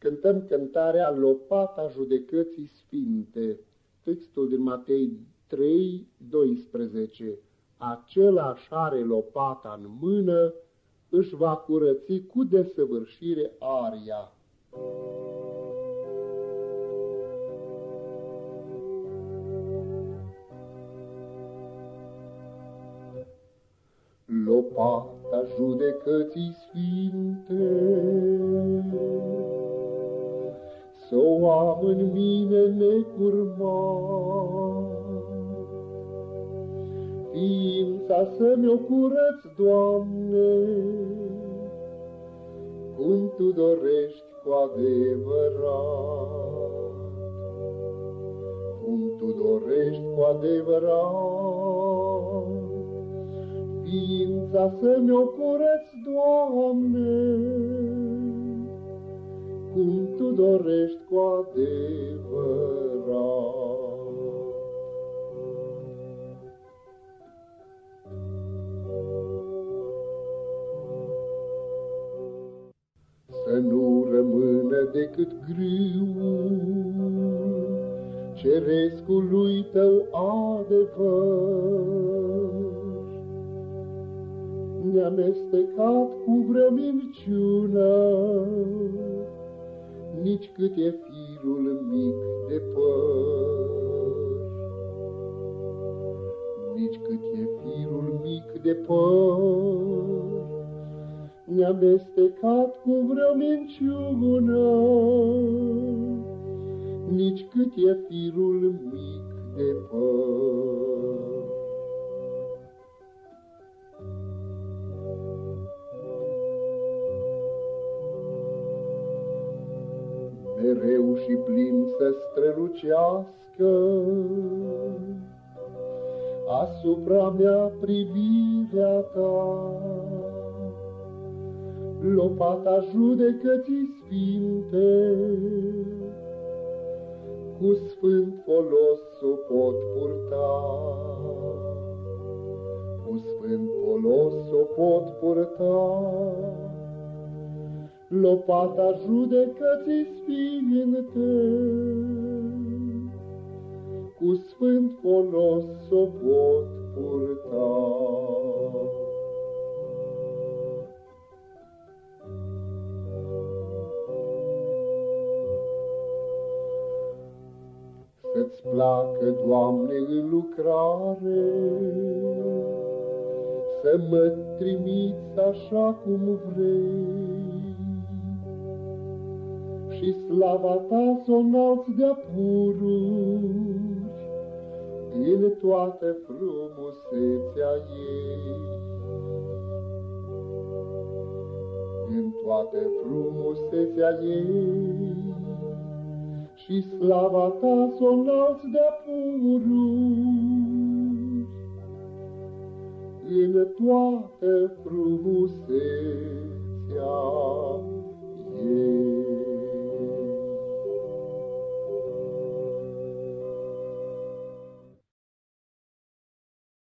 cântăm cântarea Lopata judecății sfinte, textul din Matei 3, 12. Același are lopata în mână, își va curăți cu desăvârșire aria. Lopata judecății sfinte, să o am în mine necurmat. Ființa să mi-o curăț, Doamne, cum Tu dorești cu adevărat. Cum Tu dorești cu adevărat, ființa să mi-o curăț, Doamne, cum Tu dorești cu adevărat. Să nu rămână decât grâu cerescului Tău adevăr. Ne-amestecat cu vreo minciună, nici cât e firul mic de păr. Nici cât e firul mic de păr, ne-am destecat cu vreo minciună, nici cât e firul mic de păr. Mereu și plin să strălucească asupra mea privirea ta. Lopata judecății sfinte, cu sfânt folos o pot purta. Cu sfânt folos o pot purta lopata judecății sfinte, cu sfânt folos o pot purta. Să-ți placă, Doamne, în lucrare, Să mă trimiți așa cum vrei, și slava ta s-o de-a pururi, în toată frumusețea ei. În toată frumusețea ei, și slava ta s-o de-a pururi, în toată frumusețea